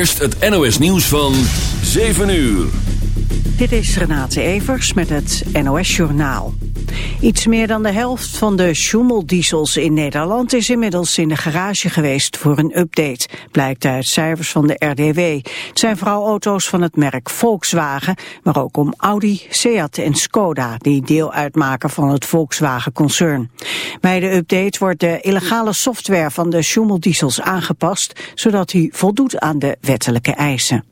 eerst het NOS nieuws van 7 uur. Dit is Renate Evers met het NOS Journaal. Iets meer dan de helft van de Schumel-diesels in Nederland is inmiddels in de garage geweest voor een update, blijkt uit cijfers van de RDW. Het zijn vooral auto's van het merk Volkswagen, maar ook om Audi, Seat en Skoda, die deel uitmaken van het Volkswagen-concern. Bij de update wordt de illegale software van de Schumel-diesels aangepast, zodat hij voldoet aan de wettelijke eisen.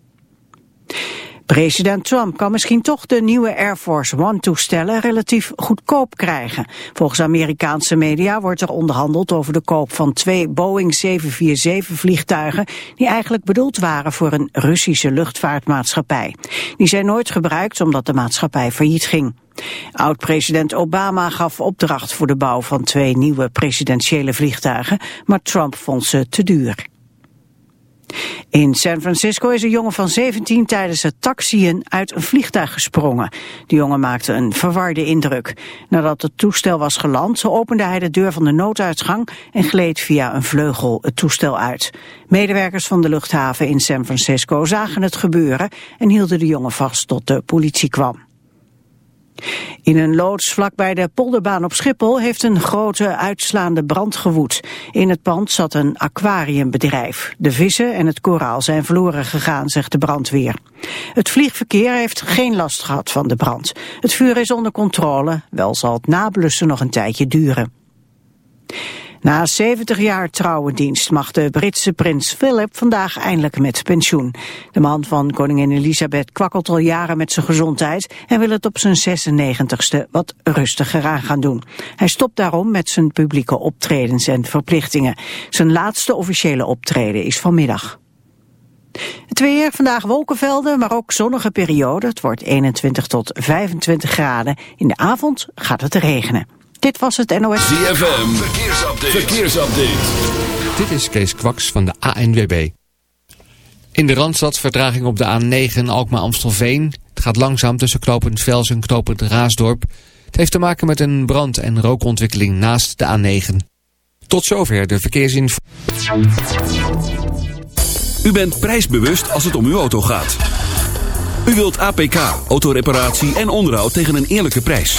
President Trump kan misschien toch de nieuwe Air Force One-toestellen relatief goedkoop krijgen. Volgens Amerikaanse media wordt er onderhandeld over de koop van twee Boeing 747-vliegtuigen... die eigenlijk bedoeld waren voor een Russische luchtvaartmaatschappij. Die zijn nooit gebruikt omdat de maatschappij failliet ging. Oud-president Obama gaf opdracht voor de bouw van twee nieuwe presidentiële vliegtuigen, maar Trump vond ze te duur. In San Francisco is een jongen van 17 tijdens het taxiën uit een vliegtuig gesprongen. De jongen maakte een verwarde indruk. Nadat het toestel was geland, opende hij de deur van de nooduitgang en gleed via een vleugel het toestel uit. Medewerkers van de luchthaven in San Francisco zagen het gebeuren en hielden de jongen vast tot de politie kwam. In een loods vlakbij de polderbaan op Schiphol heeft een grote uitslaande brand gewoed. In het pand zat een aquariumbedrijf. De vissen en het koraal zijn verloren gegaan, zegt de brandweer. Het vliegverkeer heeft geen last gehad van de brand. Het vuur is onder controle, wel zal het nablussen nog een tijdje duren. Na 70 jaar trouwendienst mag de Britse prins Philip vandaag eindelijk met pensioen. De man van koningin Elisabeth kwakkelt al jaren met zijn gezondheid en wil het op zijn 96ste wat rustiger aan gaan doen. Hij stopt daarom met zijn publieke optredens en verplichtingen. Zijn laatste officiële optreden is vanmiddag. Het weer, vandaag wolkenvelden, maar ook zonnige periode. Het wordt 21 tot 25 graden. In de avond gaat het regenen. Dit was het NOS. ZFM, verkeersupdate. verkeersupdate. Dit is Kees Kwaks van de ANWB. In de Randstad vertraging op de A9 Alkmaar-Amstelveen. Het gaat langzaam tussen knopend Vels en knopend Raasdorp. Het heeft te maken met een brand- en rookontwikkeling naast de A9. Tot zover de verkeersinformatie. U bent prijsbewust als het om uw auto gaat. U wilt APK, autoreparatie en onderhoud tegen een eerlijke prijs.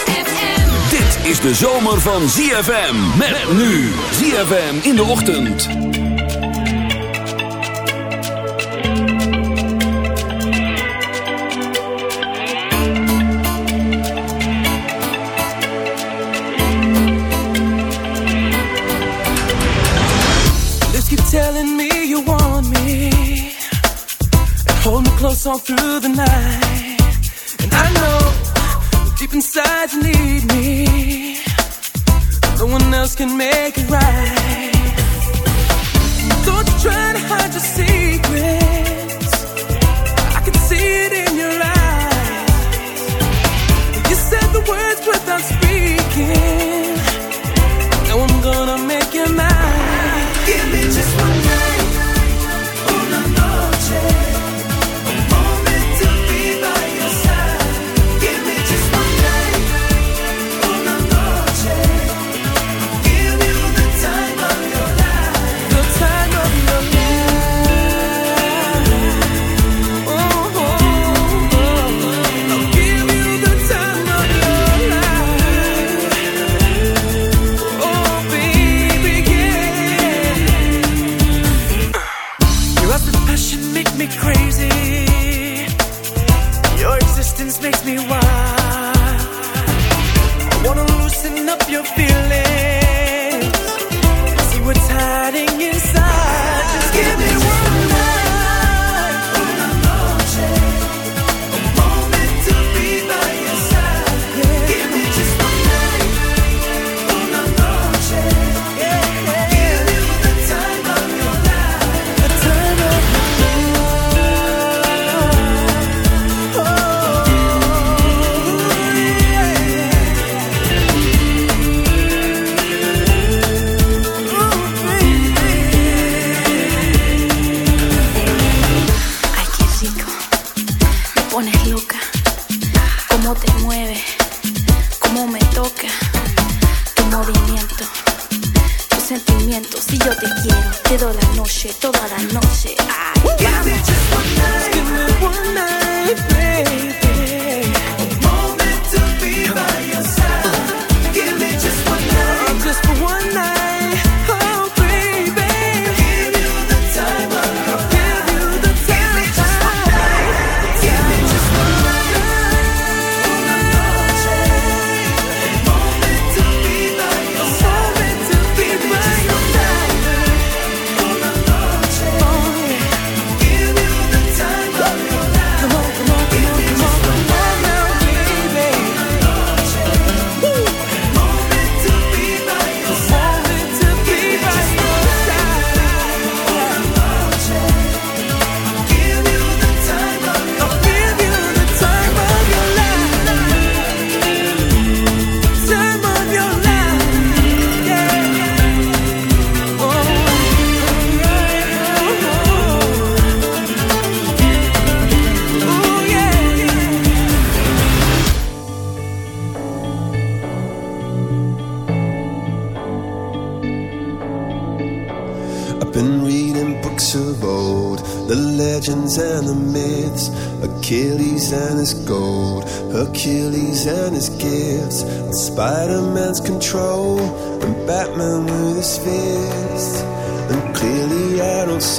Is de zomer van ZFM. Met nu ZFM in de ochtend. Lips keep telling me you want me And hold me close all through can make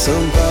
Santa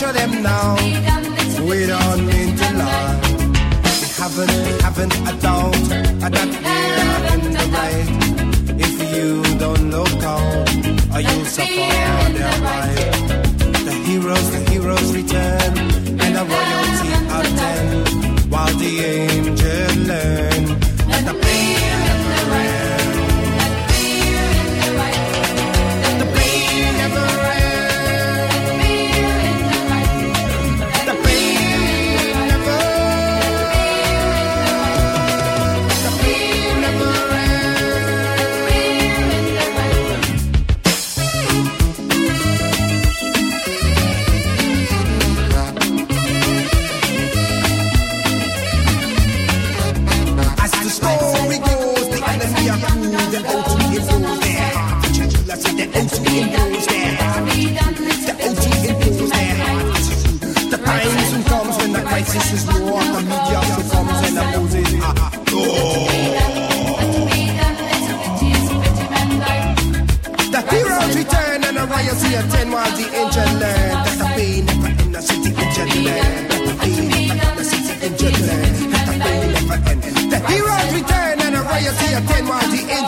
caballo de ten while the end.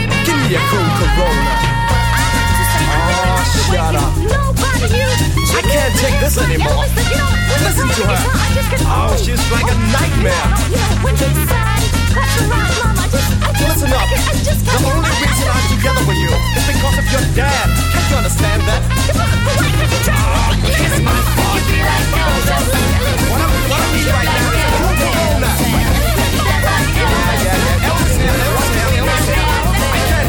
me a cool Corona. Oh, shut up. I can't take this anymore. Listen to her. Oh, she's like a nightmare. Listen up. The only reason I'm together with you is because of your dad. Can't you understand that? Oh, kiss my butt. What I, what I need right now is cool Corona. Yeah, yeah, yeah. Elvis Elvis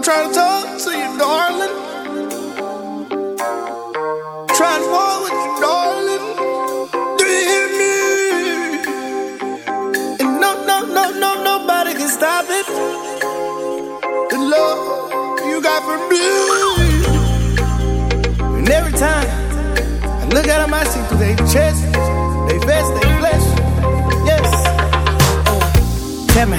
I'm trying to talk to you, darling. Trying to walk with you, darling. Do you hear me? And no, no, no, no, nobody can stop it. The love you got for me. And every time I look at them, I see through their chest, they vest, they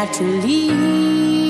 naturally.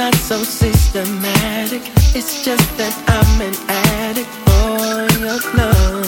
not so systematic. It's just that I'm an addict for your love.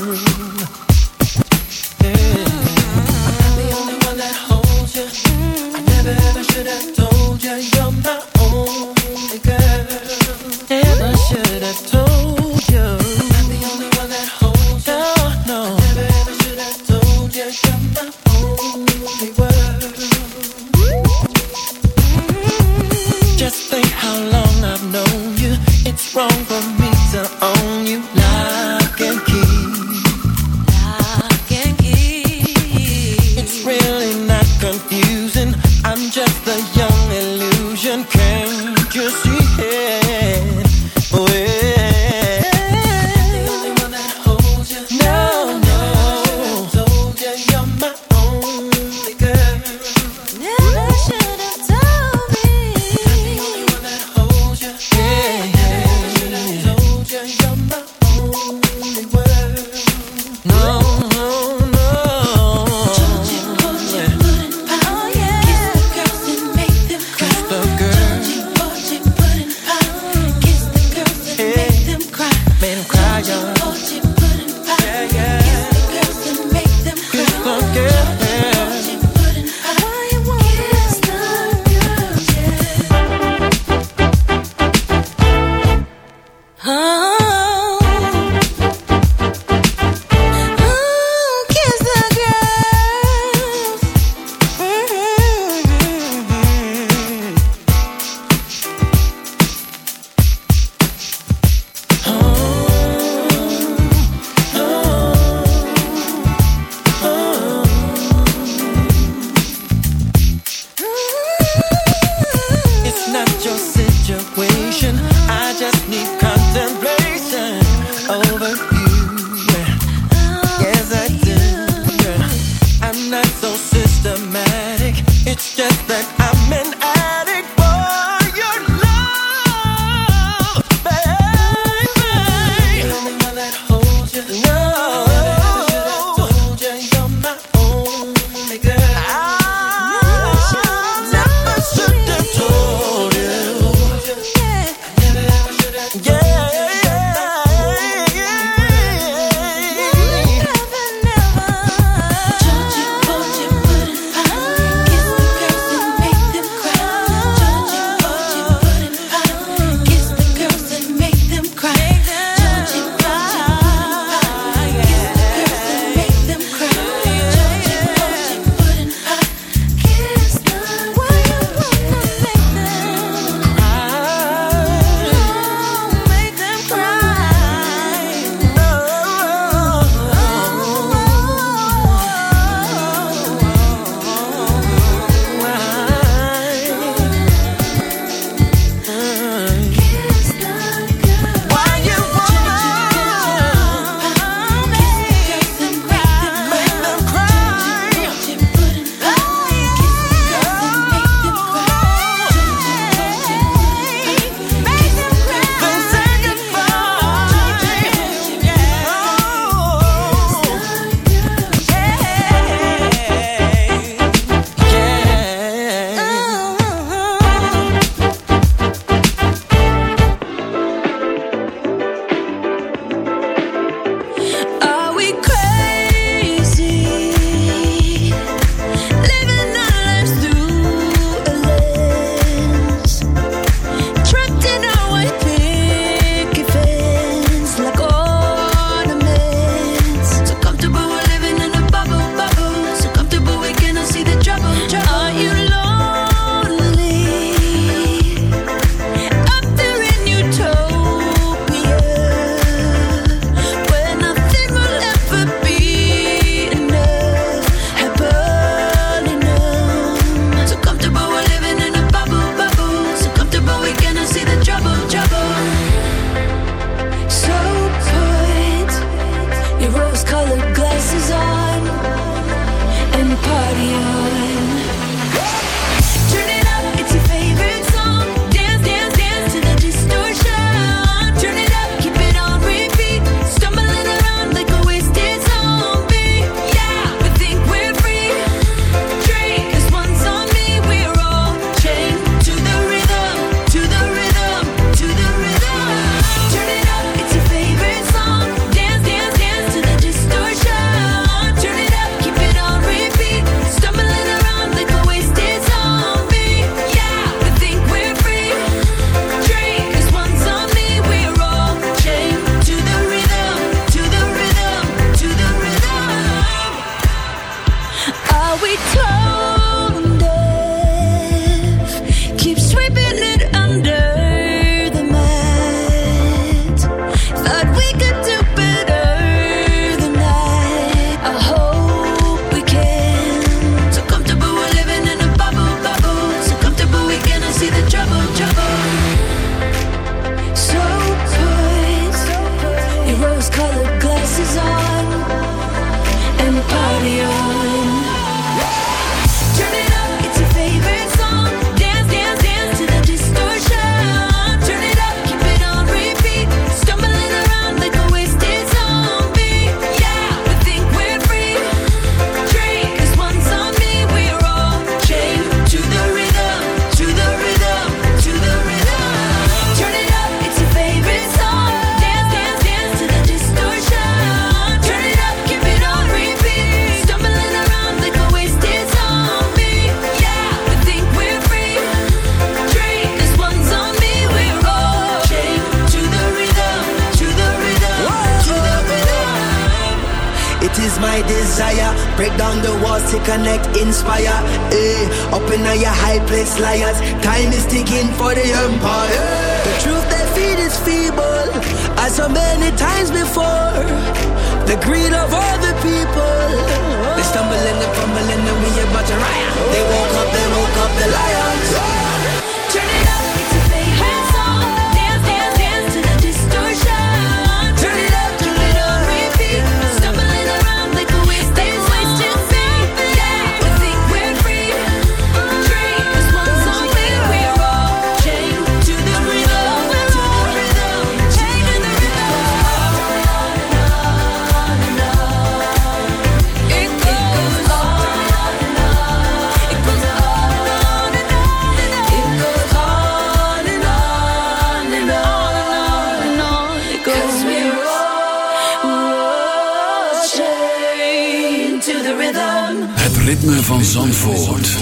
van Zandvoort.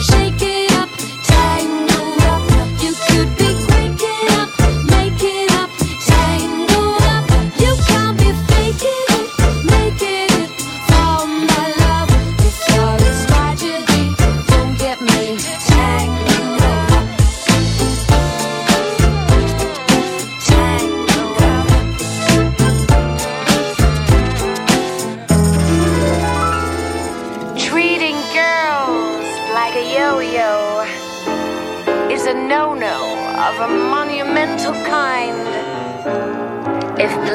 Shake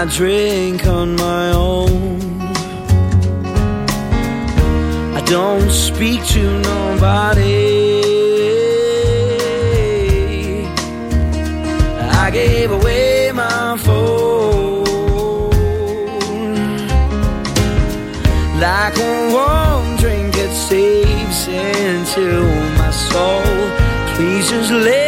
I drink on my own. I don't speak to nobody. I gave away my phone like a warm drink it seeps into my soul. Please just leave